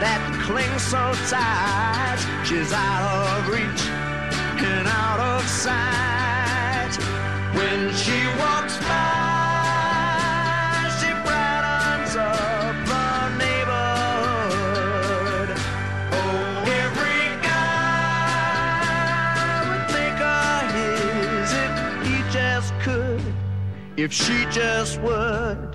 that clings so tight. She's out of reach and out of sight. When she walks by, she brightens up the neighborhood. Oh, every guy would her his if he just could, if she just would.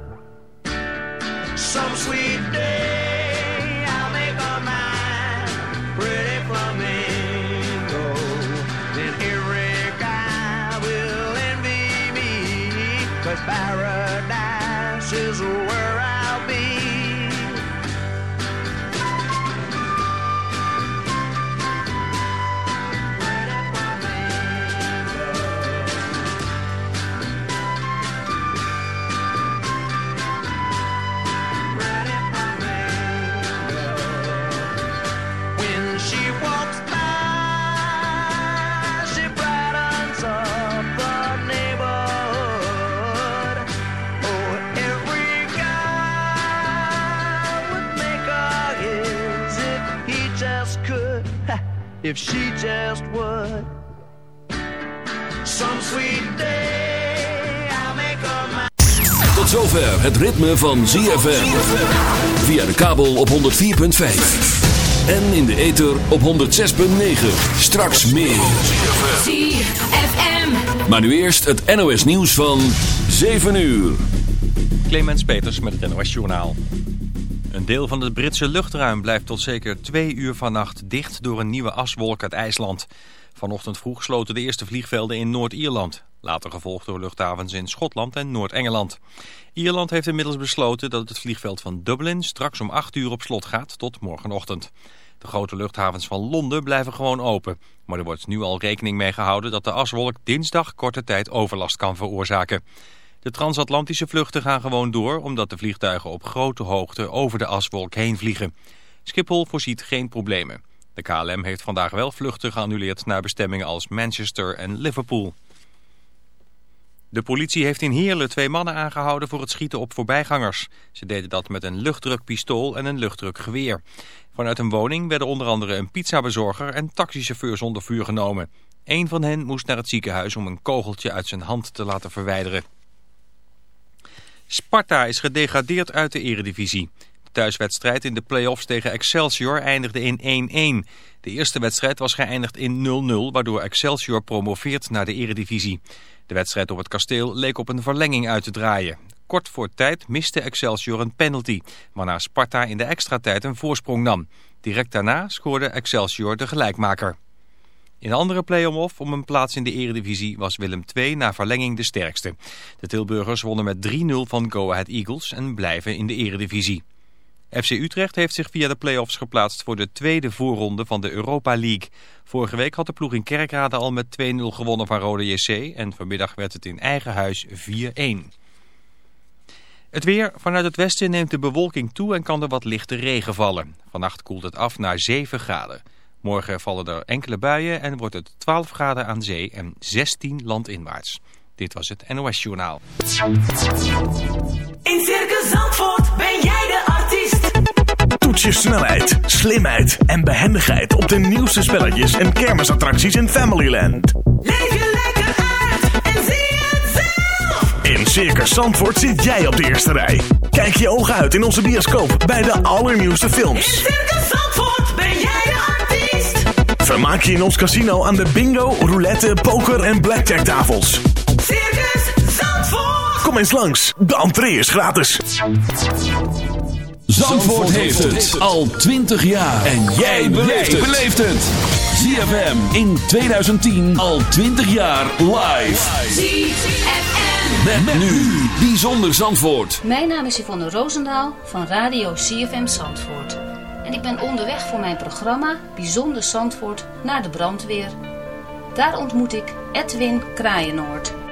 If she just would. Some sweet day, I'll make her mine. Tot zover het ritme van ZFM. Via de kabel op 104.5. En in de ether op 106.9. Straks meer. ZFM. Maar nu eerst het NOS nieuws van 7 uur. Clemens Peters met het NOS Journaal. Een deel van het Britse luchtruim blijft tot zeker twee uur vannacht dicht door een nieuwe aswolk uit IJsland. Vanochtend vroeg sloten de eerste vliegvelden in Noord-Ierland. Later gevolgd door luchthavens in Schotland en Noord-Engeland. Ierland heeft inmiddels besloten dat het vliegveld van Dublin straks om 8 uur op slot gaat tot morgenochtend. De grote luchthavens van Londen blijven gewoon open. Maar er wordt nu al rekening mee gehouden dat de aswolk dinsdag korte tijd overlast kan veroorzaken. De transatlantische vluchten gaan gewoon door omdat de vliegtuigen op grote hoogte over de aswolk heen vliegen. Schiphol voorziet geen problemen. De KLM heeft vandaag wel vluchten geannuleerd naar bestemmingen als Manchester en Liverpool. De politie heeft in Heerlen twee mannen aangehouden voor het schieten op voorbijgangers. Ze deden dat met een luchtdrukpistool en een luchtdrukgeweer. Vanuit een woning werden onder andere een pizzabezorger en taxichauffeurs onder vuur genomen. Eén van hen moest naar het ziekenhuis om een kogeltje uit zijn hand te laten verwijderen. Sparta is gedegradeerd uit de eredivisie. De thuiswedstrijd in de play-offs tegen Excelsior eindigde in 1-1. De eerste wedstrijd was geëindigd in 0-0, waardoor Excelsior promoveert naar de eredivisie. De wedstrijd op het kasteel leek op een verlenging uit te draaien. Kort voor tijd miste Excelsior een penalty, waarna Sparta in de extra tijd een voorsprong nam. Direct daarna scoorde Excelsior de gelijkmaker. In andere play-off om een plaats in de eredivisie was Willem II na verlenging de sterkste. De Tilburgers wonnen met 3-0 van Go Ahead Eagles en blijven in de eredivisie. FC Utrecht heeft zich via de play-offs geplaatst voor de tweede voorronde van de Europa League. Vorige week had de ploeg in Kerkrade al met 2-0 gewonnen van Rode JC en vanmiddag werd het in eigen huis 4-1. Het weer. Vanuit het westen neemt de bewolking toe en kan er wat lichte regen vallen. Vannacht koelt het af naar 7 graden. Morgen vallen er enkele buien en wordt het 12 graden aan zee en 16 landinwaarts. Dit was het NOS Journaal. In Circus Zandvoort ben jij de artiest. Toets je snelheid, slimheid en behendigheid op de nieuwste spelletjes en kermisattracties in Familyland. Leef je lekker uit en zie het zelf. In Circus Zandvoort zit jij op de eerste rij. Kijk je ogen uit in onze bioscoop bij de allernieuwste In films. Circus Zandvoort Vermaak je in ons casino aan de bingo, roulette, poker en blackjack tafels. Circus Zandvoort. Kom eens langs, de entree is gratis. Zandvoort heeft het al 20 jaar. En jij beleeft het. ZFM in 2010 al 20 jaar live. ZFM. Met, nu Bijzonder Zandvoort. Mijn naam is Yvonne Roosendaal van Radio CFM Zandvoort. Ik ben onderweg voor mijn programma Bijzonder Zandvoort naar de brandweer. Daar ontmoet ik Edwin Kraaienoord.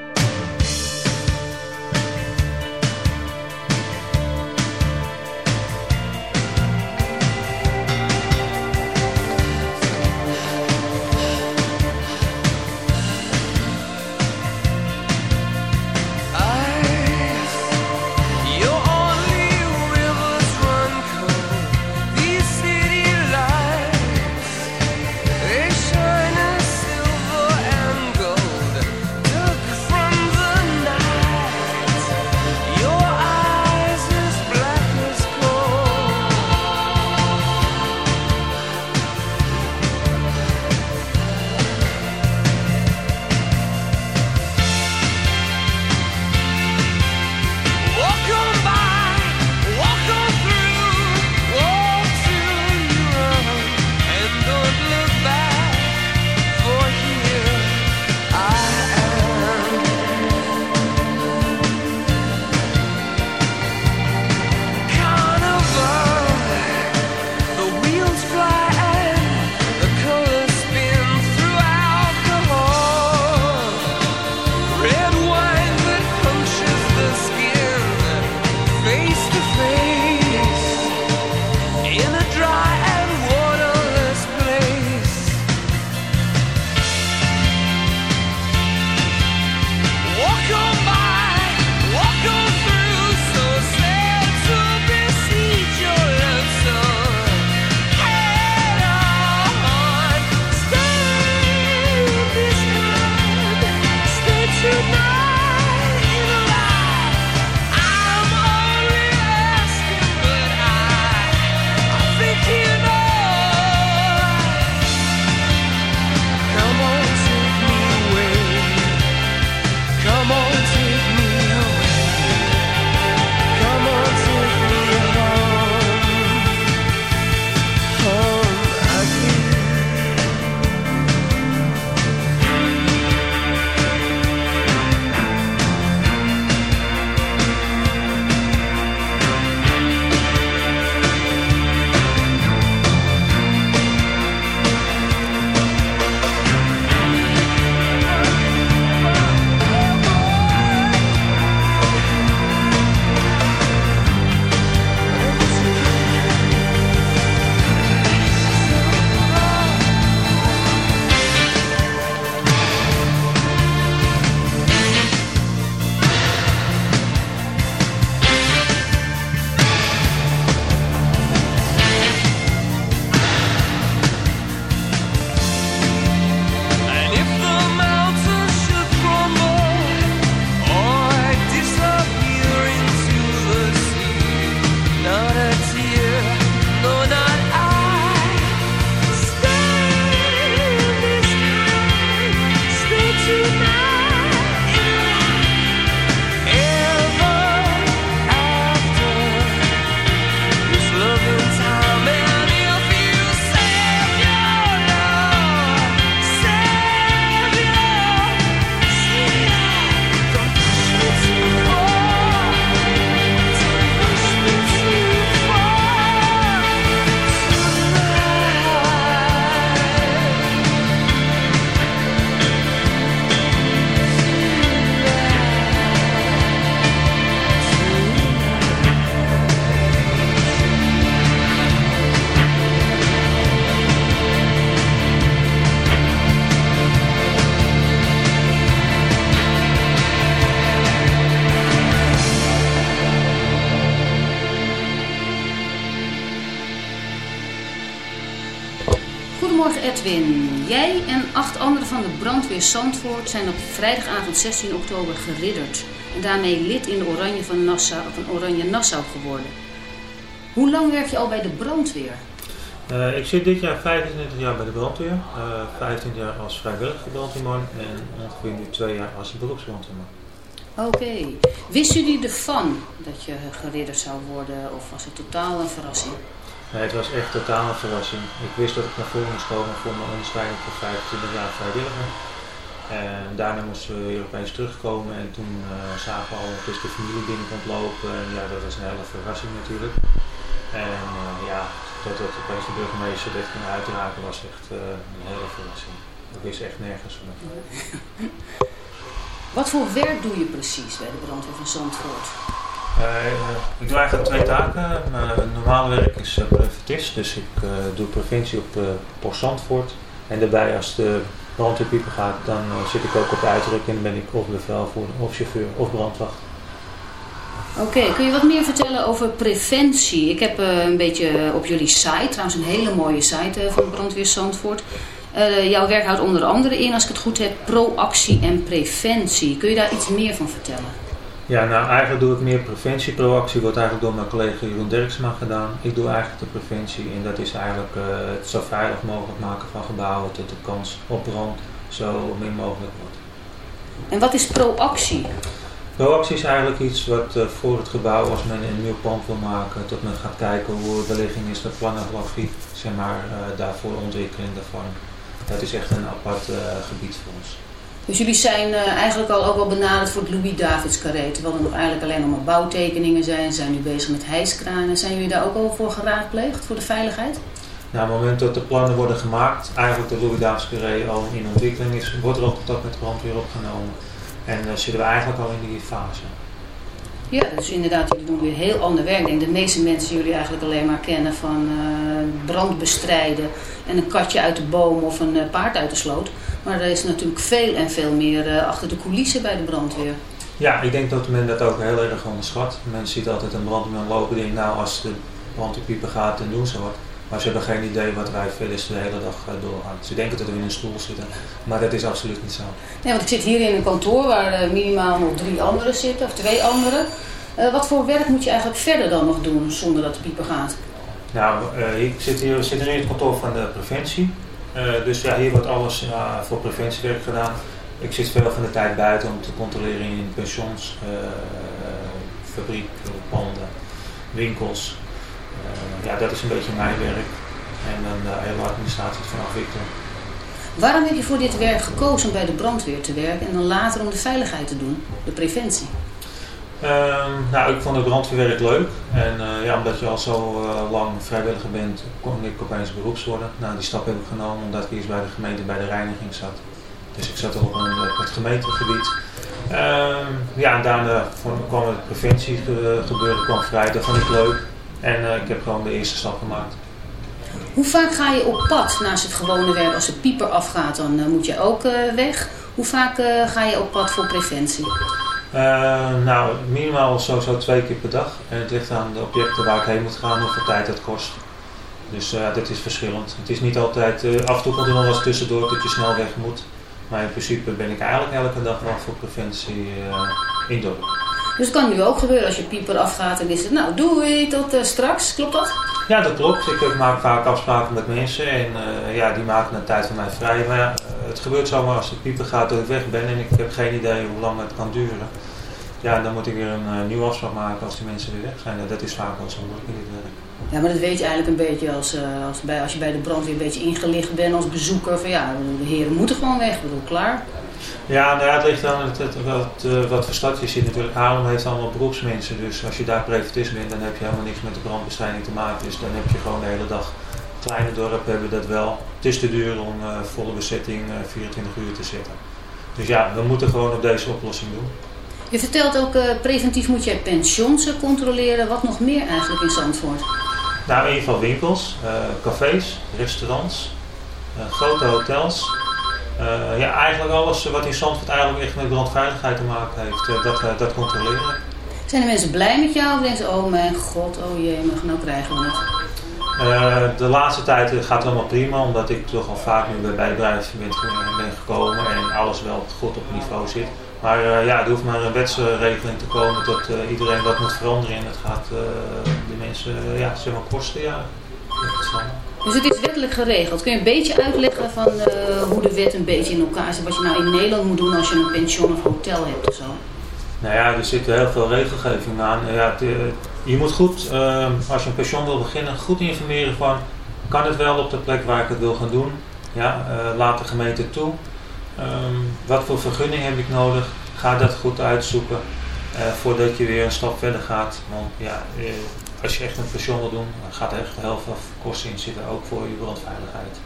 Brandweer Zandvoort zijn op vrijdagavond 16 oktober geridderd. En daarmee lid in de Oranje van Nassau, van Oranje Nassau geworden. Hoe lang werk je al bij de brandweer? Eh, ik zit dit jaar 25 jaar bij de brandweer, eh 15 jaar als vrijwillige brandweerman en ongeveer nu twee jaar als beroepsbrandweerman. Oké. Wisten jullie ervan dat je geridderd zou worden of was het totaal een verrassing? Nee, het was echt totaal een verrassing. Ik wist dat ik naar voren moest komen voor mijn onderscheiding voor 25 jaar vrijwilliger. En daarna moesten we weer opeens terugkomen en toen eh, zagen we al dat dus de familie binnen komt lopen. En ja, dat was een hele verrassing natuurlijk. En eh, ja, dat het opeens de burgemeester dit ging uitraken was echt eh, een hele verrassing. Ik wist echt nergens van. Wat voor werk doe je precies bij de brandweer van Zandvoort? Ik doe eigenlijk twee taken. Mijn normale werk is uh, preventist, dus ik doe preventie op uh, Post Zandvoort. En daarbij als de brandweerpieper gaat, dan zit ik ook op de uitdrukking en ben ik of bevelvoerder, of chauffeur, of brandwacht. Oké, kun je wat meer vertellen over preventie? Ik heb eh, een beetje op jullie site, trouwens een hele mooie site eh, van Brandweer Zandvoort. Eh, jouw werk houdt onder andere in, als ik het goed heb, proactie en preventie. Kun je daar iets meer van vertellen? Ja, nou eigenlijk doe ik meer preventie. Proactie wordt eigenlijk door mijn collega Jeroen Dirksma gedaan. Ik doe eigenlijk de preventie en dat is eigenlijk eh, het zo veilig mogelijk maken van gebouwen tot de kans op brand zo min mogelijk wordt. En wat is proactie? Proactie is eigenlijk iets wat eh, voor het gebouw, als men een nieuw pand wil maken, tot men gaat kijken hoe de ligging is, de plannografie, zeg maar, eh, daarvoor ontwikkeling daarvan. Dat is echt een apart gebied voor ons. Dus jullie zijn eh, eigenlijk al ook wel benaderd voor het Louis Davids carré. Terwijl er nog eigenlijk alleen maar bouwtekeningen zijn. Zijn nu bezig met hijskranen. Zijn jullie daar ook al voor geraadpleegd, voor de veiligheid? Nou, op het moment dat de plannen worden gemaakt, eigenlijk de Louis Davids Carré al in ontwikkeling is, wordt er ook contact met de brandweer opgenomen. En dan zitten we eigenlijk al in die fase. Ja, dus inderdaad, jullie doen weer heel ander werk. Ik denk de meeste mensen jullie eigenlijk alleen maar kennen van eh, brand bestrijden en een katje uit de boom of een eh, paard uit de sloot. Maar er is natuurlijk veel en veel meer eh, achter de coulissen bij de brandweer. Ja, ik denk dat men dat ook heel erg onderschat. Men ziet altijd een brandweerman lopen en nou als de brandweerpieper gaat, dan doen ze wat. Maar ze hebben geen idee wat wij veel is de hele dag eh, doorgaan. Ze denken dat we in een stoel zitten, maar dat is absoluut niet zo. Nee, want ik zit hier in een kantoor waar eh, minimaal nog drie anderen zitten, of twee anderen. Eh, wat voor werk moet je eigenlijk verder dan nog doen zonder dat de pieper gaat? Nou, eh, ik zit hier, we zitten hier in het kantoor van de preventie. Eh, dus ja, hier wordt alles voor preventiewerk gedaan. Ik zit veel van de tijd buiten om te controleren in pensions, eh, fabriek, panden, winkels. Eh, ja, dat is een beetje mijn werk. En dan de hele administratie van afwikkelen. Waarom heb je voor dit werk gekozen om bij de brandweer te werken en dan later om de veiligheid te doen, de preventie? Ehm, nou, ik vond het brandweerwerk leuk. En eh, ja, omdat je al zo eh, lang vrijwilliger bent, kon ik opeens beroeps worden. Nou, die stap heb ik genomen omdat ik eerst bij de gemeente bij de reiniging zat. Dus ik zat op, een, op het gemeentegebied. Ehm, ja, en daarna kwam het preventiegebeuren kwam vrij. Dat vond ik leuk. En eh, ik heb gewoon de eerste stap gemaakt. Hoe vaak ga je op pad naast het gewone werk? Als de pieper afgaat, dan eh, moet je ook eh, weg. Hoe vaak ga je op pad voor preventie? Nou, minimaal sowieso twee keer per dag. En het ligt aan de objecten waar ik heen moet gaan, hoeveel tijd dat kost. Dus eh dat is verschillend. Het is niet altijd, af en toe komt er nog wel eens tussendoor dat je snel weg moet. Maar in principe ben ik eigenlijk elke dag wel voor preventie eh in dorp. Dus het kan nu ook gebeuren als je pieper afgaat en is het, nou doei, tot eh, straks. Klopt dat? Ja, dat klopt. Ik maak vaak afspraken met mensen en eh, ja, die maken een tijd van mij vrij. Maar ja, eh, het gebeurt zomaar als de pieper gaat dat ik weg ben en ik heb geen idee hoe lang het kan duren. Ja, dan moet ik weer een eh, nieuwe afspraak maken als die mensen weer weg zijn. Dat is vaak wel zo moeilijk in dit werk. Ja, maar dat weet je eigenlijk een beetje als, als, bij, als je bij de brandweer een beetje ingelicht bent als bezoeker. Van ja, de heren moeten gewoon weg. Ik bedoel, klaar. Ja, nou het ligt aan het, het, wat, eh, wat voor stad je zit natuurlijk. Haarlem heeft allemaal beroepsmensen, dus als je daar preventist bent, dan heb je helemaal niks met de brandbestrijding te maken. Dus dan heb je gewoon de hele dag. Kleine dorpen hebben dat wel. Het is te duur om eh, volle bezetting eh, 24 uur te zitten. Dus ja, we moeten gewoon op deze oplossing doen. Je vertelt ook, eh, preventief moet je pensions eh, controleren. Wat nog meer eigenlijk in Zandvoort? Nou, in ieder geval winkels, eh, cafés, restaurants, eh, grote hotels. Eh, ja, eigenlijk alles wat in Zandvoort eigenlijk echt met brandveiligheid te maken heeft, eh, dat, eh, dat controleren. Zijn de mensen blij met jou of denken ze, oh mijn god, oh jee, maar nou krijgen we het? De laatste tijd gaat het allemaal prima, omdat ik toch al vaak nu bij bedrijf ben, ben gekomen en alles wel goed op niveau zit. Maar ja, er hoeft maar een wetsregeling te komen dat iedereen wat moet veranderen en het gaat de mensen ja, zeg maar kosten. Ja. Dus het is wettelijk geregeld. Kun je een beetje uitleggen van eh, hoe de wet een beetje in elkaar zit? Wat je nou in Nederland moet doen als je een pension of hotel hebt of zo? Nou ja, er zit heel veel regelgeving aan. Ja, eh, je moet goed, eh, als je een pension wil beginnen, goed informeren van, kan het wel op de plek waar ik het wil gaan doen? Ja, eh, laat de gemeente toe. Ehm, wat voor vergunning heb ik nodig? Ga dat goed uitzoeken voordat je weer een stap verder gaat. Want ja, als je echt een pension wil doen, dan gaat er echt heel veel kosten in zitten, ook voor je brandveiligheid.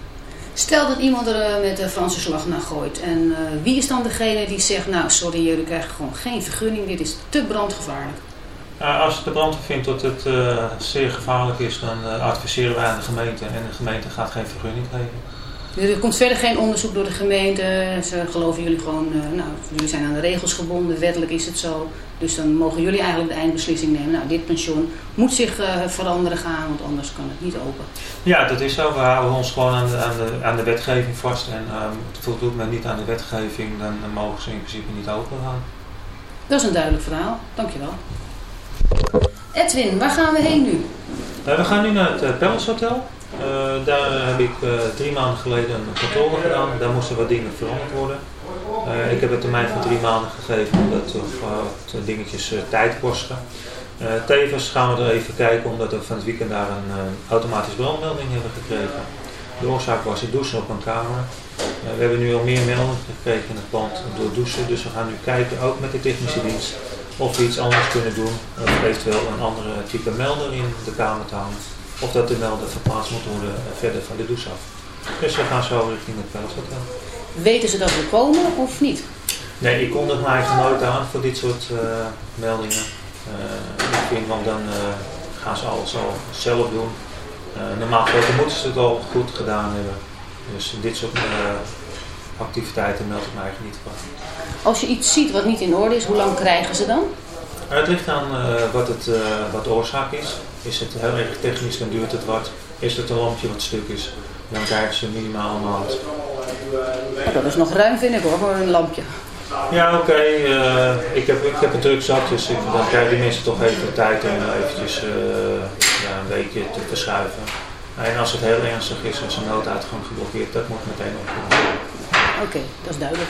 Stel dat iemand er eh, met de Franse slag naar gooit. En eh, wie is dan degene die zegt, nou sorry, jullie krijgen gewoon geen vergunning, dit is te brandgevaarlijk. Uh, als de brandweer vindt dat het eh, zeer gevaarlijk is, dan adviseren wij aan de gemeente en de gemeente gaat geen vergunning geven. Er komt verder geen onderzoek door de gemeente. Ze geloven jullie gewoon, eh, nou, jullie zijn aan de regels gebonden, wettelijk is het zo. Dus dan mogen jullie eigenlijk de eindbeslissing nemen. Nou, dit pensioen moet zich eh, veranderen gaan, want anders kan het niet open. Ja, dat is zo. We houden ons gewoon aan de, aan de, aan de wetgeving vast. En um, voldoet men niet aan de wetgeving, dan, dan mogen ze in principe niet open gaan. Dat is een duidelijk verhaal. Dankjewel. Edwin, waar gaan we heen nu? Uh, we gaan nu naar het uh, Palace Hotel. Uh, daar heb ik uh, drie maanden geleden een controle gedaan. Daar moesten wat dingen veranderd worden. Uh, ik heb een termijn van drie maanden gegeven omdat wat dingetjes tijd kosten. tevens gaan we er even kijken omdat we van het weekend daar een automatisch brandmelding hebben gekregen. De oorzaak was het douchen op een kamer. we hebben nu al meer meldingen gekregen in het pand door douchen. Dus we gaan nu kijken, ook met de technische dienst, of we iets anders kunnen doen. Of eventueel een andere type melder in de kamer te hangen. Of dat de melder verplaatst moet worden verder van de douche af. Dus we gaan zo richting het Palace Hotel. Weten ze dat we komen of niet? Nee, ik kondig eigenlijk nooit aan voor dit soort uh, meldingen. Uh, ik vind, want dan uh, gaan ze alles al zelf doen. normaal gesproken moeten ze het al goed gedaan hebben. Dus dit soort activiteiten meld ik me eigenlijk niet van. Als je iets ziet wat niet in orde is, hoe lang krijgen ze dan? Het ligt aan wat, het, wat de oorzaak is. Is het heel erg technisch, dan duurt het wat. Is het een lampje wat stuk is, dan krijgen ze minimaal een maand. Dat is nog ruim vind ik hoor, voor een lampje. Ja, oké. Okay. Uh, ik, heb, ik heb het druk zat, dus ik, dan krijgen die mensen toch even de tijd om eventjes uh, ja, een weekje te verschuiven. En als het heel ernstig is, als een nooduitgang geblokkeerd, dat moet meteen opgelost worden. Oké, okay, dat is duidelijk.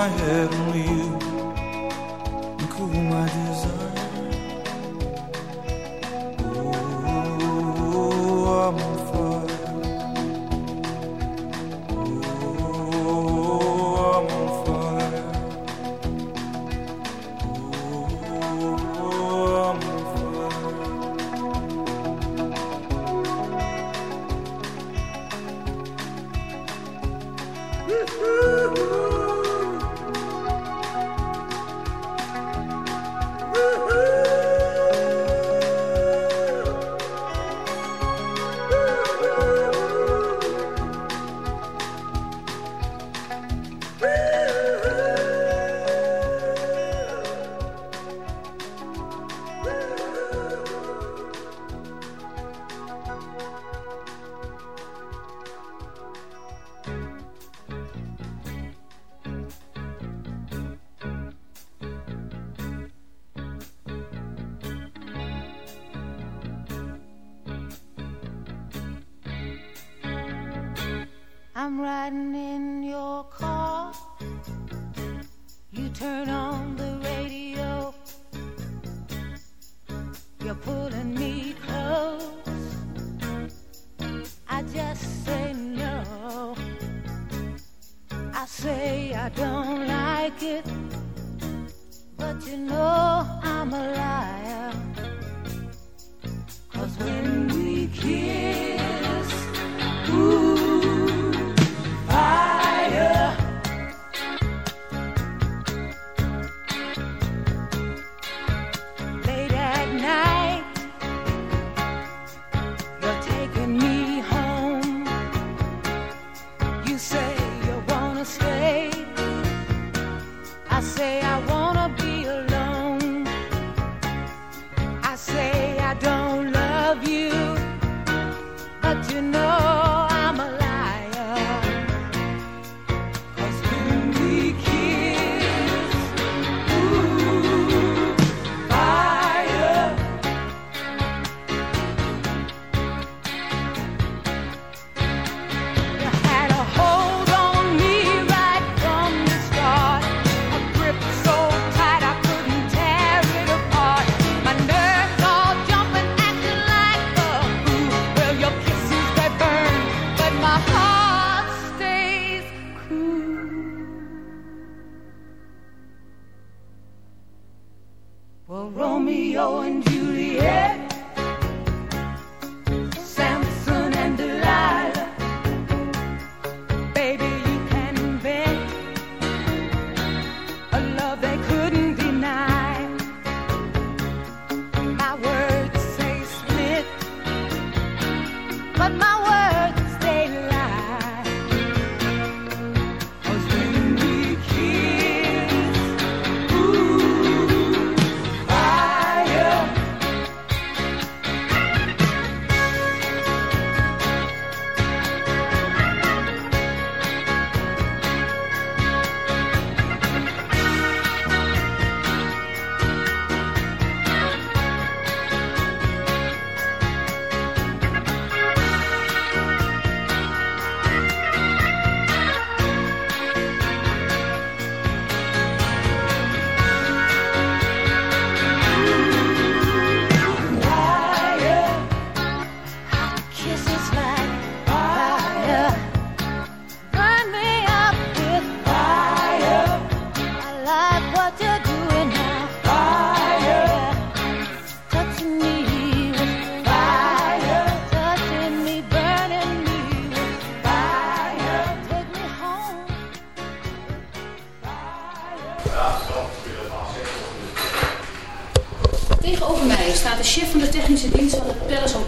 my head.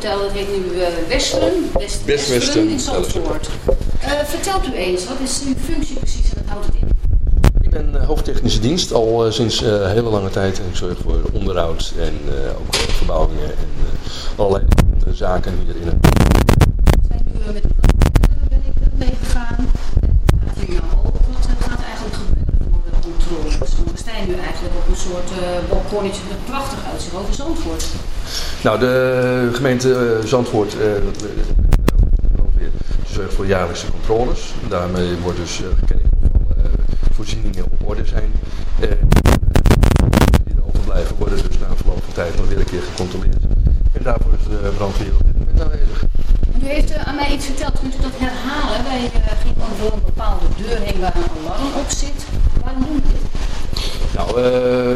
Hotel. Dat heet nu eh, Western. West, Western in Zandvoort. Eh, vertelt u eens, wat is uw functie precies en wat houdt het in? Ik ben eh, hoofdtechnische dienst al eh, sinds eh, hele lange tijd. En ik zorg voor onderhoud en eh, ook voor verbouwingen en eh, allerlei andere zaken hier in het zijn nu met de brandweer ben ik meegegaan. En gaat hier nou ook? Wat gaat eigenlijk gebeuren voor de controles? Want we staan nu eigenlijk op een soort eh balkonnetje met prachtig uitzicht over Zandvoort. Nou, de gemeente eh, Zandvoort, eh, dat, eh, zorgt voor jaarlijkse controles. Daarmee wordt dus gekeken of alle voorzieningen op orde zijn. Die er overblijven worden dus na verloop van tijd nog weer een keer gecontroleerd. En daarvoor is de brandweer op dit moment aanwezig. U heeft aan mij iets verteld, kunt u dat herhalen? Wij gingen door een bepaalde deur heen waar een alarm op zit. Waarom doen we dit? Nou,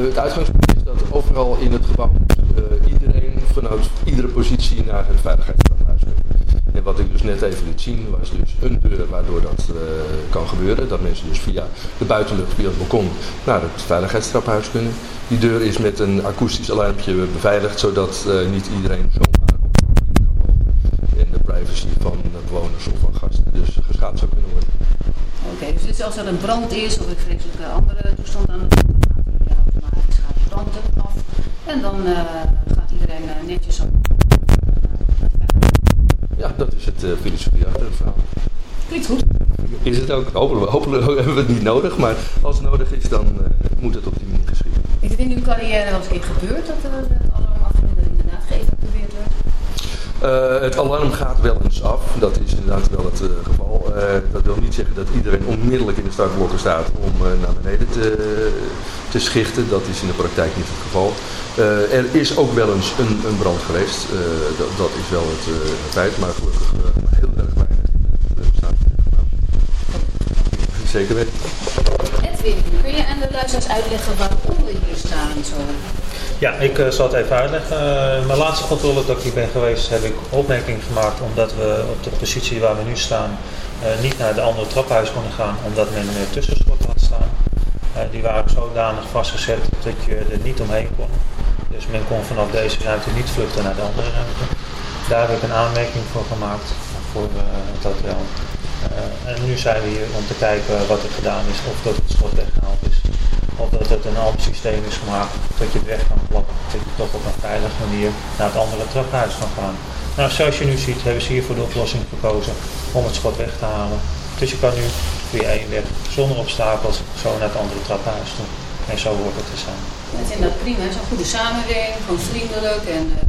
het uitgangspunt is dat overal in het gebouw vanuit iedere positie naar het veiligheidstraphuis kan. En wat ik dus net even liet zien was dus een deur waardoor dat eh, kan gebeuren. Dat mensen dus via de buitenlucht, via het balkon naar het veiligheidstraphuis kunnen. Die deur is met een akoestisch alarmpje beveiligd, zodat eh, niet iedereen zomaar op. En de privacy van de bewoners of van gasten dus geschaad zou kunnen worden. Oké, dus dit als er een brand is of ik vreselijke andere toestand aan het doen, dan gaat de brand af. En dan eh, iedereen eh, netjes op. Ja, dat is het uh, filosofie achter het verhaal. Klinkt goed. Is het ook, hopelijk, hopelijk hebben we het niet nodig, maar als het nodig is, dan uh, moet het op die manier geschieden. Is het in uw carrière wel eens een keer gebeurd dat er het alarm af en inderdaad geëvacueerd werd? Het alarm gaat wel eens af, dat is inderdaad wel het geval. Eh, dat wil niet zeggen dat iedereen onmiddellijk in de startblokken staat om eh, naar beneden te, te schichten. Dat is in de praktijk niet het geval. Eh, er is ook wel eens een, een brand geweest, Eh, dat, dat is wel het eh, feit, maar gelukkig eh, heel erg weinig in het bestaande gebouw. Zeker weten. Edwin, kun je aan de luisteraars uitleggen waarom we hier staan zo? Ja, ik eh, zal het even uitleggen. Eh, mijn laatste controle dat ik hier ben geweest, heb ik opmerking gemaakt omdat we op de positie waar we nu staan niet naar de andere trappenhuis konden gaan, omdat men er tussenschot had staan. Eh, die waren zodanig vastgezet dat je er niet omheen kon. Dus men kon vanaf deze ruimte niet vluchten naar de andere ruimte. Daar heb ik een aanmerking voor gemaakt voor eh, het hotel. Eh, en nu zijn we hier om te kijken wat er gedaan is, of dat het schot weggehaald is. Of dat het een ander systeem is gemaakt dat je het weg kan klappen. Dat je toch op een veilige manier naar het andere trappenhuis kan gaan. Nou, zoals je nu ziet hebben ze hier voor de oplossing gekozen om het schot weg te halen. Dus je kan nu via één weg zonder obstakels zo naar het andere trappenhuis toe. En zo wordt het te zijn. Ik vind dat prima, het is een goede samenwerking, gewoon vriendelijk en eh,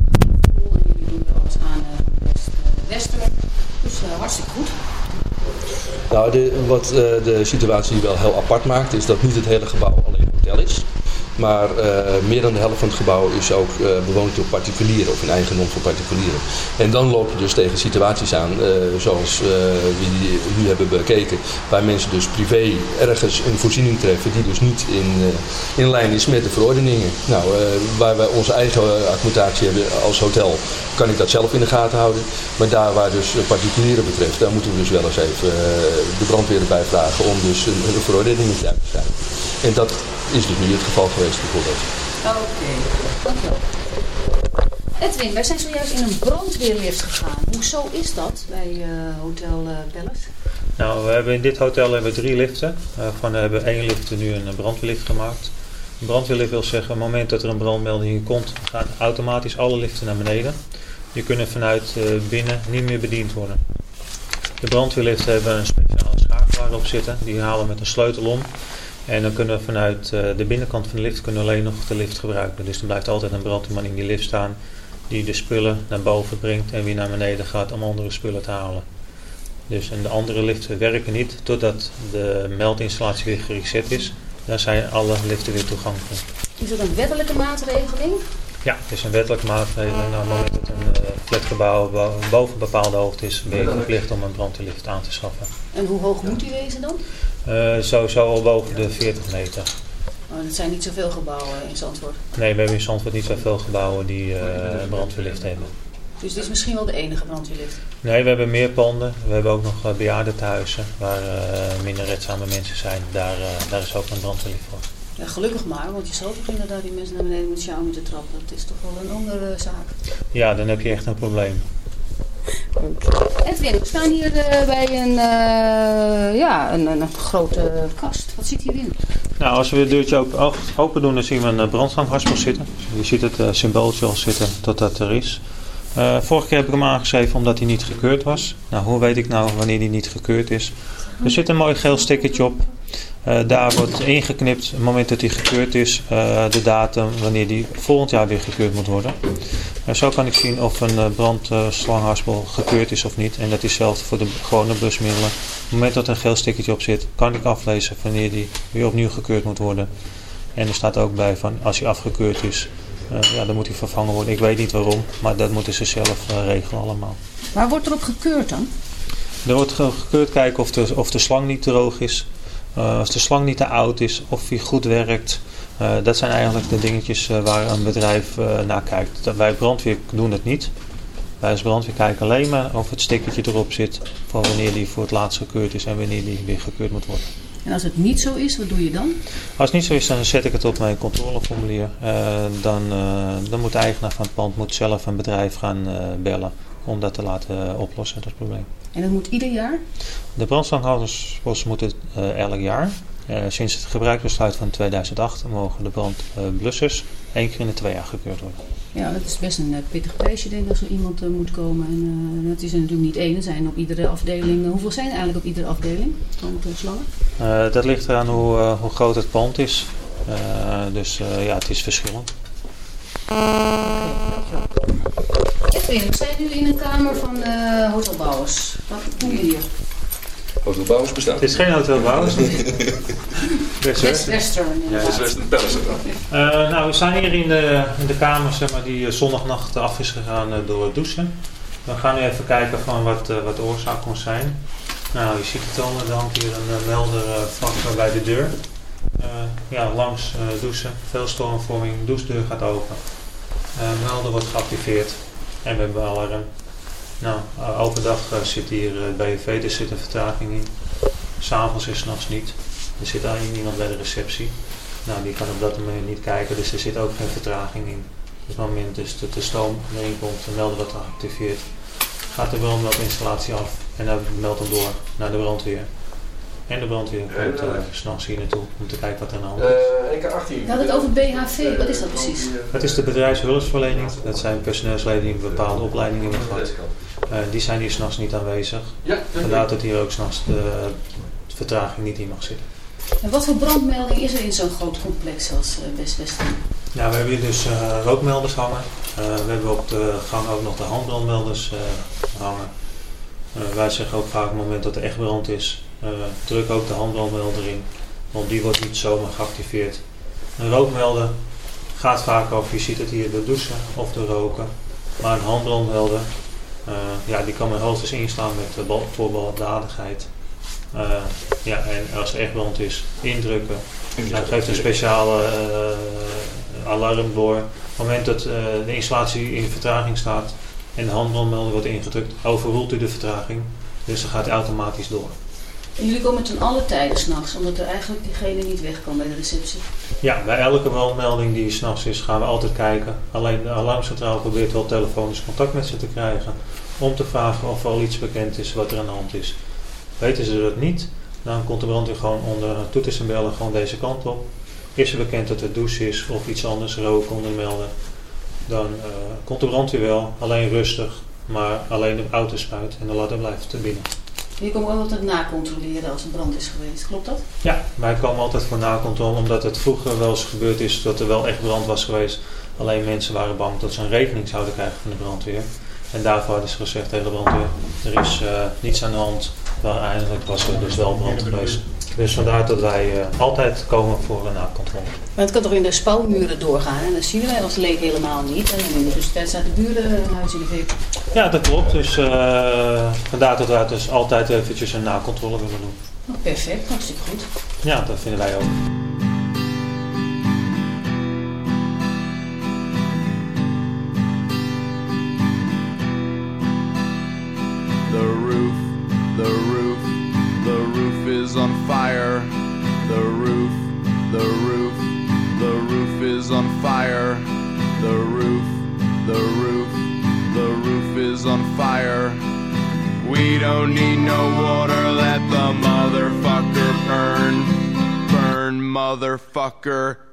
cool. En jullie doen er alles aan eh, best eh, westelijk. Dus eh, hartstikke goed. Nou, de, wat eh, de situatie wel heel apart maakt, is dat niet het hele gebouw alleen hotel is. Maar eh, meer dan de helft van het gebouw is ook eh, bewoond door particulieren of in eigendom van particulieren. En dan loop je dus tegen situaties aan, eh, zoals we die nu hebben bekeken, waar mensen dus privé ergens een voorziening treffen die dus niet in, in lijn is met de verordeningen. Nou, waar wij onze eigen accommodatie hebben als hotel, kan ik dat zelf in de gaten houden. Maar daar waar dus particulieren betreft, daar moeten we dus wel eens even de brandweer erbij vragen om dus een, een te zijn. En dat is dus nu het geval geweest bijvoorbeeld. Oké, dankjewel. Edwin, wij zijn zojuist in een brandweerlift gegaan. Hoezo is dat bij eh, Hotel eh Palace? Nou, we hebben in dit hotel hebben we drie liften. Waarvan we hebben één lift nu een brandweerlift gemaakt. Een brandweerlift wil zeggen, op het moment dat er een brandmelding komt, gaan automatisch alle liften naar beneden. Die kunnen vanuit eh, binnen niet meer bediend worden. De brandweerliften hebben een speciale schakelaar op zitten. Die halen met een sleutel om. En dan kunnen we vanuit eh, de binnenkant van de lift kunnen we alleen nog de lift gebruiken. Dus er blijft altijd een brandweerman in die lift staan die de spullen naar boven brengt en weer naar beneden gaat om andere spullen te halen. Dus en de andere liften werken niet totdat de meldinstallatie weer gereset is. Dan zijn alle liften weer toegankelijk. Is dat een wettelijke maatregeling? Ja, het is een wettelijke maatregel. Nou, op het moment dat een eh, flatgebouw bo- boven een bepaalde hoogte is, ben je verplicht om een brandweerlift aan te schaffen. En hoe hoog moet die wezen dan? Eh sowieso al boven de 40 meter. Oh, dat zijn niet zoveel gebouwen in Zandvoort. Nee, we hebben in Zandvoort niet zoveel gebouwen die eh, brandweerlift hebben. Dus dit is misschien wel de enige brandweerlift. Nee, we hebben meer panden. We hebben ook nog uh, bejaardentehuizen waar eh, minder redzame mensen zijn. Daar, eh, daar is ook een brandweerlift voor. Ja, gelukkig maar, want je zal toch inderdaad die mensen naar beneden met jou moeten trappen. Dat is toch wel een andere zaak. Ja, dan heb je echt een probleem. Edwin, we staan hier eh, bij een, eh, ja, een, een grote kast. Wat zit hierin? Nou, als we het deurtje open, doen, dan zien we een eh, brandstanghaspel zitten. Je ziet het uh, symbooltje al zitten dat dat er is. Vorige keer heb ik hem aangeschreven omdat hij niet gekeurd was. Nou, hoe weet ik nou wanneer hij niet gekeurd is? Er zit een mooi geel stickertje op. Uh, daar wordt ingeknipt, op het moment dat hij gekeurd is, uh, de datum wanneer die volgend jaar weer gekeurd moet worden. Uh, zo kan ik zien of een brandslanghaspel gekeurd is of niet. En dat is hetzelfde voor de gewone blusmiddelen. Op het moment dat er een geel stickertje op zit, kan ik aflezen wanneer die weer opnieuw gekeurd moet worden. En er staat ook bij van als hij afgekeurd is, uh, ja, dan moet hij vervangen worden. Ik weet niet waarom, maar dat moeten ze zelf uh, regelen allemaal. Waar wordt erop gekeurd dan? Er wordt gekeurd kijken of de, of de slang niet droog is, uh, als de slang niet te oud is, of hij goed werkt. Uh, dat zijn eigenlijk de dingetjes uh, waar een bedrijf naar kijkt. Dat wij brandweer doen het niet. Wij als brandweer kijken alleen maar of het stickertje erop zit van wanneer die voor het laatst gekeurd is en wanneer die weer gekeurd moet worden. En als het niet zo is, wat doe je dan? Als het niet zo is, dan zet ik het op mijn controleformulier. Uh, dan, uh, dan moet de eigenaar van het pand moet zelf een bedrijf gaan uh, bellen om dat te laten oplossen, dat probleem. En dat moet ieder jaar? De brandstandhouderspost moet het elk jaar. sinds het gebruikbesluit van 2008 mogen de brandblussers één keer in de twee jaar gekeurd worden. Ja, dat is best een pittig prijsje, denk ik, als er iemand moet komen. En dat is er natuurlijk niet één. Er zijn op iedere afdeling. Hoeveel zijn er eigenlijk op iedere afdeling van slangen? dat ligt eraan hoe, hoe, groot het pand is. dus ja, het is verschillend. Oké, okay, Edwin, we zijn nu in een kamer van eh hotelbouwers. Wat doen we hier? Hotelbouwers bestaat. Het is geen hotelbouwers. Best West Western. Western. Ja, inderdaad. Dat is Western Palace. Eh, nou, we zijn hier in de, in de kamer zeg maar, die eh, zondagnacht af is gegaan eh, door het douchen. We gaan nu even kijken van wat, wat de oorzaak kon zijn. Nou, je ziet het al, er hangt hier een melder vlak bij de deur. Eh, ja, langs eh, douchen, veel stormvorming, douchedeur gaat open. Eh, melder wordt geactiveerd en we hebben alarm. Nou, eh, overdag eh, zit hier eh, het BFV, er zit een vertraging in. S'avonds en s'nachts niet. Er zit alleen iemand bij de receptie. Nou, die kan op dat moment niet kijken, dus er zit ook geen vertraging in. Op het moment dus dat de stoom erin komt, de melder wordt geactiveerd. Gaat de brandmeldinstallatie af en dan meldt hem door naar de brandweer. En de brandweer komt uh, s'nachts hier naartoe om te kijken wat er aan de hand is. Eh EK18. We hadden het over BHV, wat is dat precies? Dat is de bedrijfshulpverlening. Dat zijn personeelsleden die een bepaalde opleiding hebben gehad. Eh, die zijn hier s'nachts niet aanwezig. Ja, Vandaar dat hier ook s'nachts de vertraging niet in mag zitten. En wat voor brandmelding is er in zo'n groot complex als eh, West Western? Ja, we hebben hier dus eh, rookmelders hangen. Eh, we hebben op de gang ook nog de handbrandmelders eh, hangen. Eh, wij zeggen ook vaak op het moment dat er echt brand is, eh, druk ook de handbrandmelder in. Want die wordt niet zomaar geactiveerd. Een rookmelder gaat vaak over, je ziet het hier, door douchen of door roken. Maar een handbrandmelder, ja, die kan men hoogstens instaan met uh, voorbaldadigheid. Uh, ja, en als er echt brand is, indrukken. Dan geeft een speciale alarm door. Op het moment dat de installatie in vertraging staat en de handbrandmelder wordt ingedrukt, overroelt u de vertraging. Dus dan gaat hij automatisch door. En jullie komen ten alle tijden s'nachts, omdat er eigenlijk diegene niet weg kan bij de receptie? Ja, bij elke brandmelding die s'nachts is, gaan we altijd kijken. Alleen de alarmcentrale probeert wel telefonisch contact met ze te krijgen. Om te vragen of er al iets bekend is wat er aan de hand is. Weten ze dat niet, dan komt de brandweer gewoon onder toeters en bellen gewoon deze kant op. Is er bekend dat het douche is of iets anders, rook onder melden, dan uh, komt de brandweer wel, alleen rustig, maar alleen de auto spuit en de ladder blijft te binnen. Je komt ook altijd nacontroleren als er brand is geweest, klopt dat? Ja, wij komen altijd voor nakontrole, omdat het vroeger wel eens gebeurd is dat er wel echt brand was geweest. Alleen mensen waren bang dat ze een rekening zouden krijgen van de brandweer. En daarvoor hadden ze gezegd tegen de brandweer, er is uh, niets aan de hand, maar eigenlijk was er dus wel brand geweest. Dus vandaar dat wij uh, altijd komen voor een nakontrole. Maar het kan toch in de spouwmuren doorgaan en dat zien wij als leek helemaal niet. En in de tussentijd staat de buren in de. Ja, dat klopt. Dus uh, vandaar dat wij dus altijd eventjes een nakontrole willen doen. Oh, perfect, hartstikke goed. Ja, dat vinden wij ook. Walker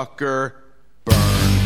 motherfucker burn.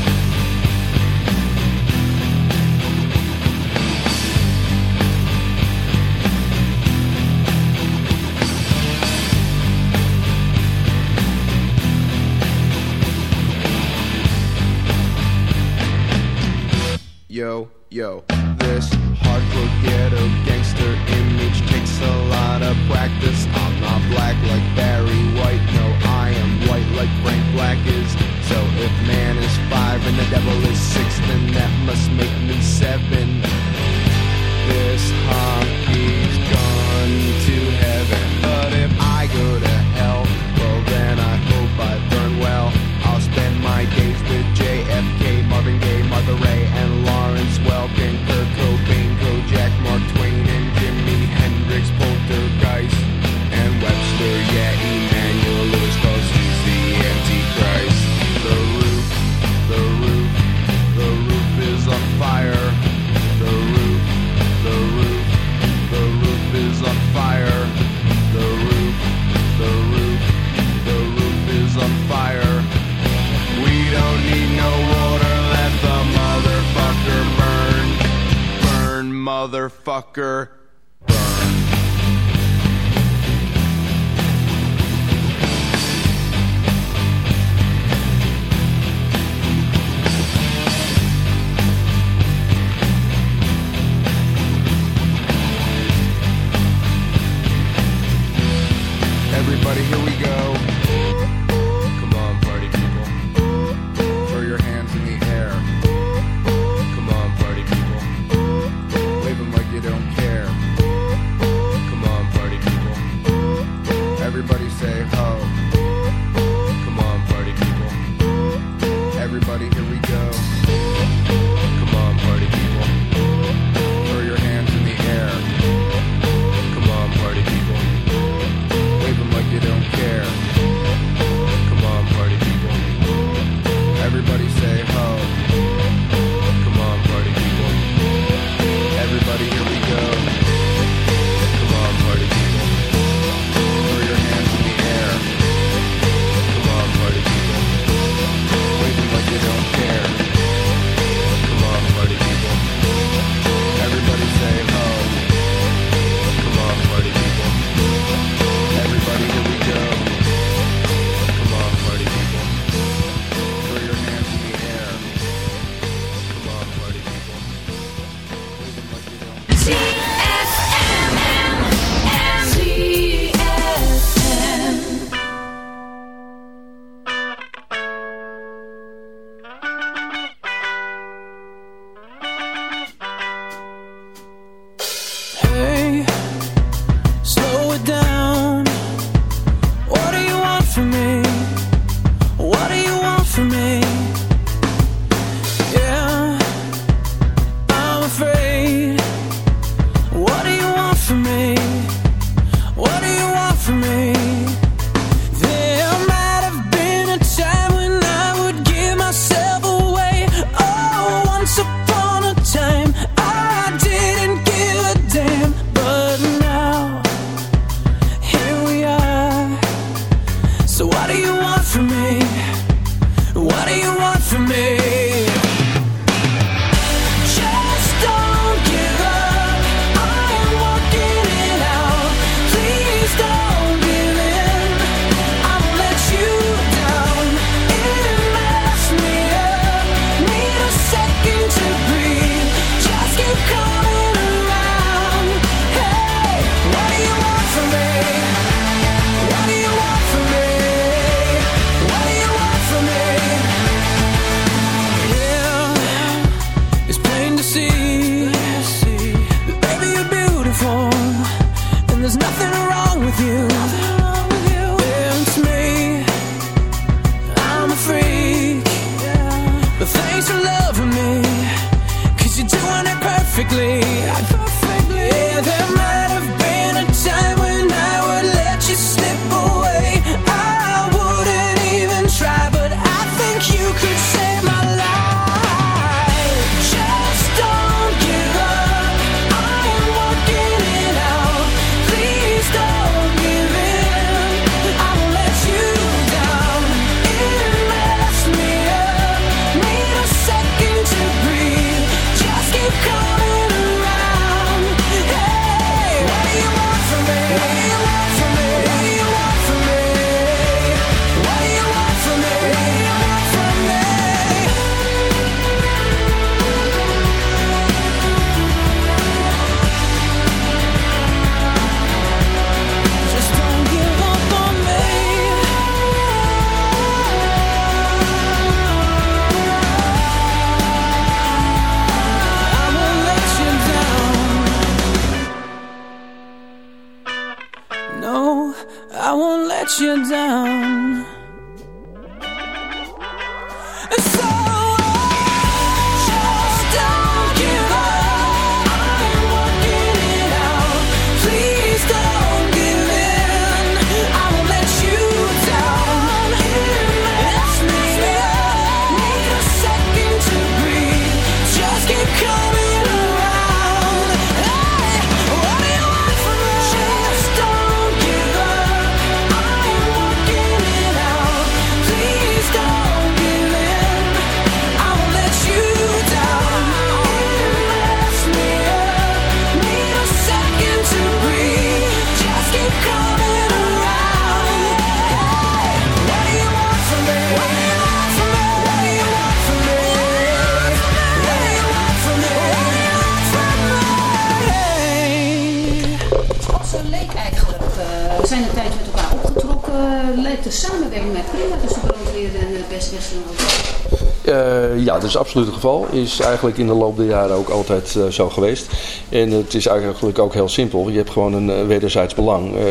Is absoluut het geval. Is eigenlijk in de loop der jaren ook altijd eh, zo geweest. En het is eigenlijk ook heel simpel. Je hebt gewoon een eh, wederzijds belang. Eh,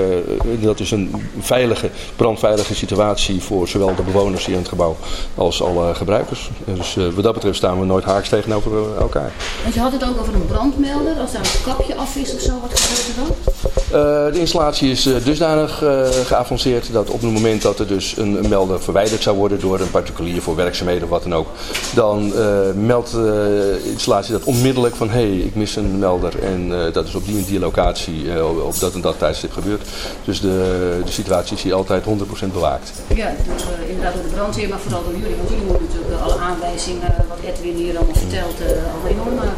dat is een veilige, brandveilige situatie voor zowel de bewoners hier in het gebouw als alle gebruikers. Dus wat dat betreft staan we nooit haaks tegenover elkaar. Want je had het ook over een brandmelder, als daar een kapje af is of zo, wat gebeurt er dan? Eh, de installatie is eh, dusdanig eh, geavanceerd dat op het moment dat er dus een, melder verwijderd zou worden door een particulier voor werkzaamheden of wat dan ook, dan meldt de installatie dat onmiddellijk van hé, hey, ik mis een melder en dat is op die en die locatie op- dat en dat tijdstip gebeurd. Dus de, de situatie is hier altijd 100% bewaakt. Ja, door, inderdaad door de brandweer, maar vooral door jullie. Want jullie moeten natuurlijk alle aanwijzingen, wat Edwin hier allemaal vertelt, allemaal enorm.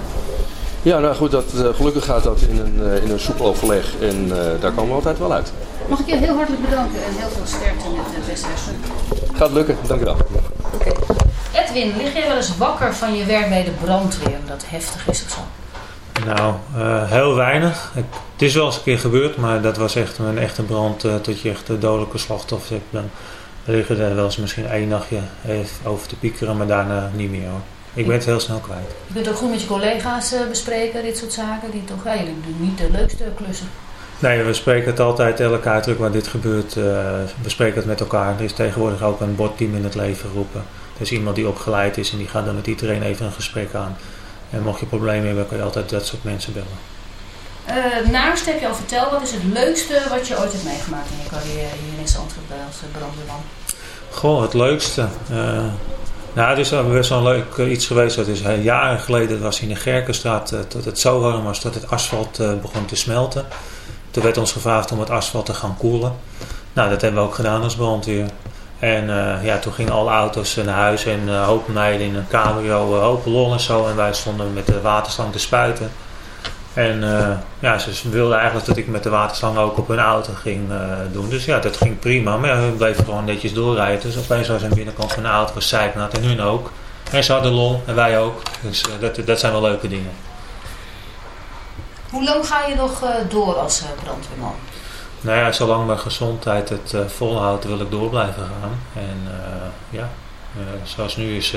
Ja, nou goed, dat, eh, gelukkig gaat dat in een, eh, in een soepel overleg en eh, daar komen we altijd wel uit. Mag ik je heel hartelijk bedanken en heel veel sterkte met Best Western. Gaat lukken, dank u wel. Edwin, lig jij wel eens wakker van je werk bij de brandweer? Dat heftig is of zo? Nou, eh, heel weinig. Ik- het is wel eens een keer gebeurd, maar dat was echt een echte brand eh, tot je echt de dodelijke slachtoffers hebt. Dan liggen er wel eens misschien één nachtje even over te piekeren, maar daarna niet meer hoor. Ik ben het heel snel kwijt. Je kunt ook goed met je collega's eh, bespreken, dit soort zaken. Die toch, doen niet de leukste klussen. Nee, we spreken het altijd elke uitdruk waar dit gebeurt. eh, we spreken het met elkaar. Er is tegenwoordig ook een bordteam in het leven geroepen. Er is iemand die opgeleid is en die gaat dan met iedereen even een gesprek aan. En mocht je problemen hebben, kan je altijd dat soort mensen bellen. Eh naast heb je al verteld, wat is het leukste wat je ooit hebt meegemaakt in je carrière hier in Zandvoort als brandweerman? Goh, het leukste. Nou, het is best wel leuk eh, iets geweest. Dat is eh, jaren geleden was in de Gerkenstraat eh, dat het zo warm was dat het asfalt begon te smelten. Toen werd ons gevraagd om het asfalt te gaan koelen. Nou, dat hebben we ook gedaan als brandweer. En ja, toen gingen alle auto's naar huis en hoop meiden in een cabrio, hopen lol en zo. En wij stonden met de waterslang te spuiten. En eh, ja, ze wilden eigenlijk dat ik met de waterslang ook op hun auto ging eh, doen. Dus ja, dat ging prima. Maar ja, hun bleven gewoon netjes doorrijden. Dus opeens was een binnenkant van de auto was en hun ook. En ze hadden lol en wij ook. Dus eh, dat, dat zijn wel leuke dingen. Hoe lang ga je nog door als brandweerman? Nou ja, zolang mijn gezondheid het volhoudt wil ik door blijven gaan. En ja, zoals nu is,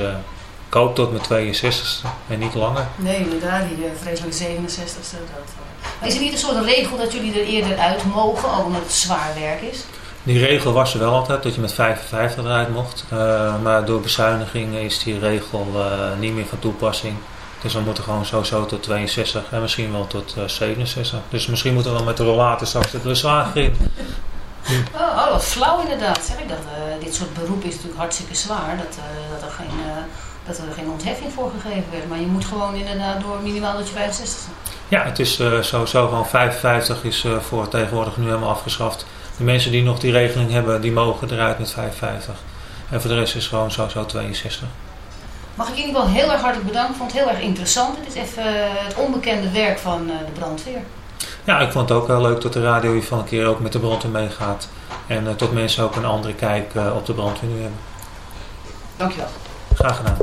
ik hoop tot mijn 62ste en niet langer. Nee, inderdaad, die uh, vreselijk 67ste. Dat, uh. Is er niet een soort regel dat jullie er eerder uit mogen, ook omdat het zwaar werk is? Die regel was er wel altijd, dat je met 55 eruit mocht. Uh, maar door bezuinigingen is die regel uh, niet meer van toepassing. Dus we moeten gewoon sowieso tot 62 en misschien wel tot uh, 67. Dus misschien moeten we wel met de rollator straks de luswagen in. Oh, oh, wat flauw inderdaad. Zeg ik dat, uh, dit soort beroep is natuurlijk hartstikke zwaar. Dat, uh, dat, er geen, uh, dat er geen ontheffing voor gegeven werd. Maar je moet gewoon inderdaad door minimaal dat je 65 bent. Ja, het is uh, sowieso van 55 is uh, voor tegenwoordig nu helemaal afgeschaft. De mensen die nog die regeling hebben, die mogen eruit met 55. En voor de rest is het gewoon sowieso 62. Mag ik in ieder geval heel erg hartelijk bedanken. Ik vond het heel erg interessant. Het is even het onbekende werk van de brandweer. Ja, ik vond het ook heel leuk dat de radio hier van een keer ook met de brandweer meegaat. En tot mensen ook een andere kijk op de brandweer nu hebben. Dankjewel. Graag gedaan.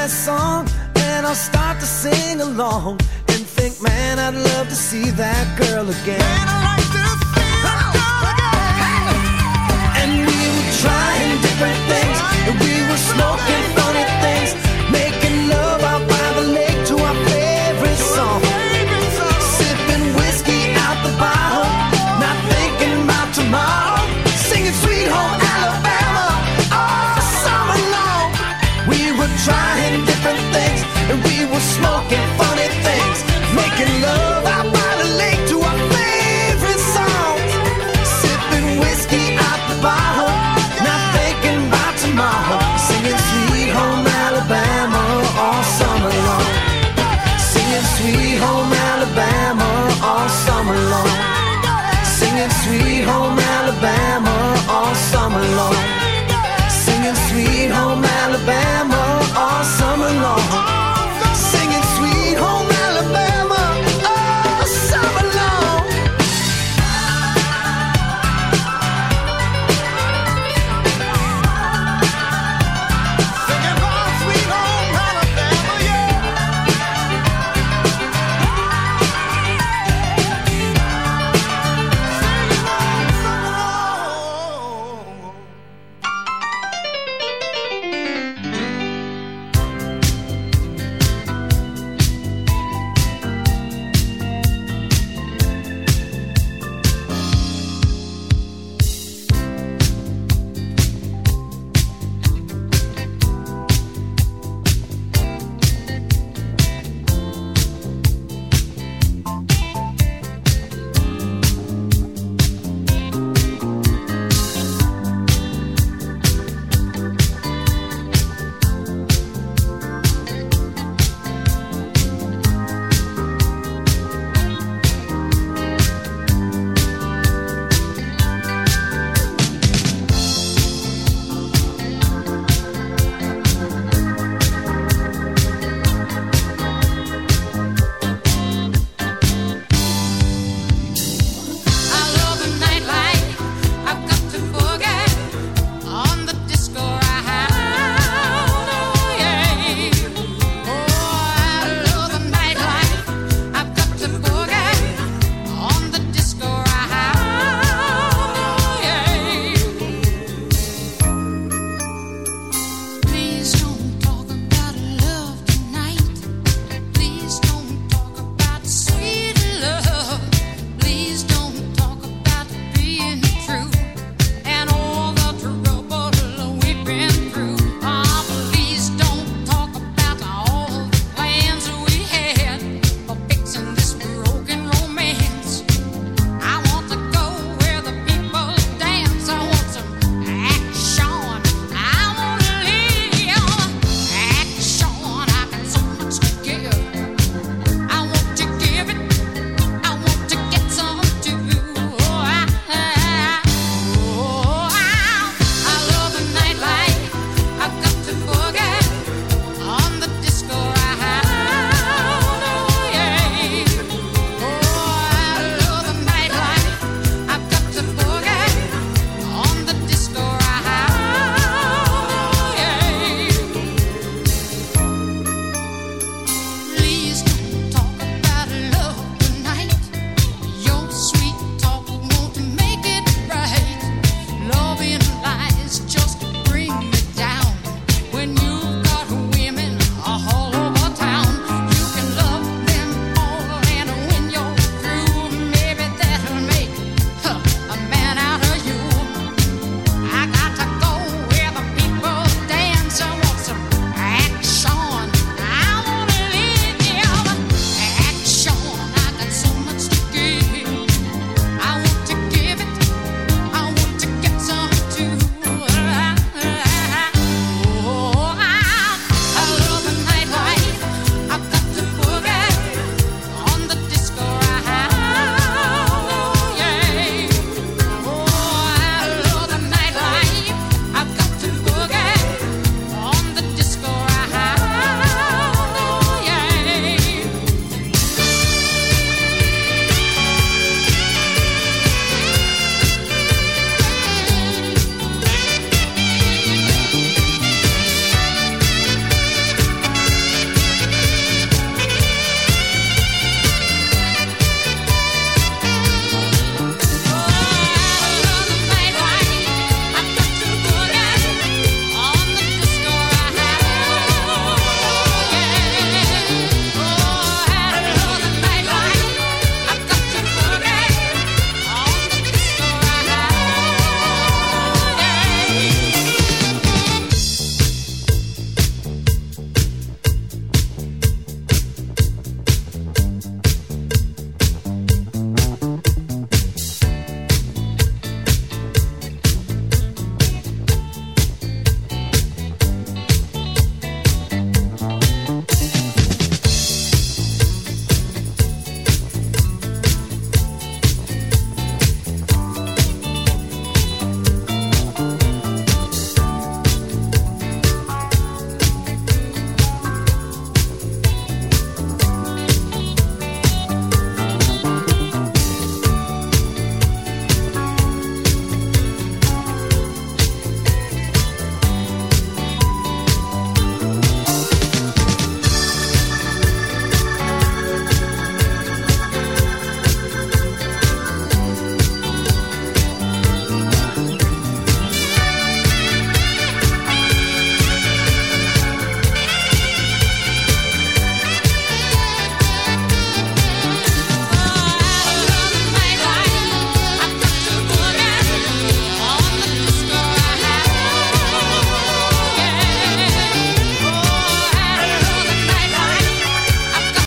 that song and I'll start to sing along and think, man, I'd love to see that girl again. Man,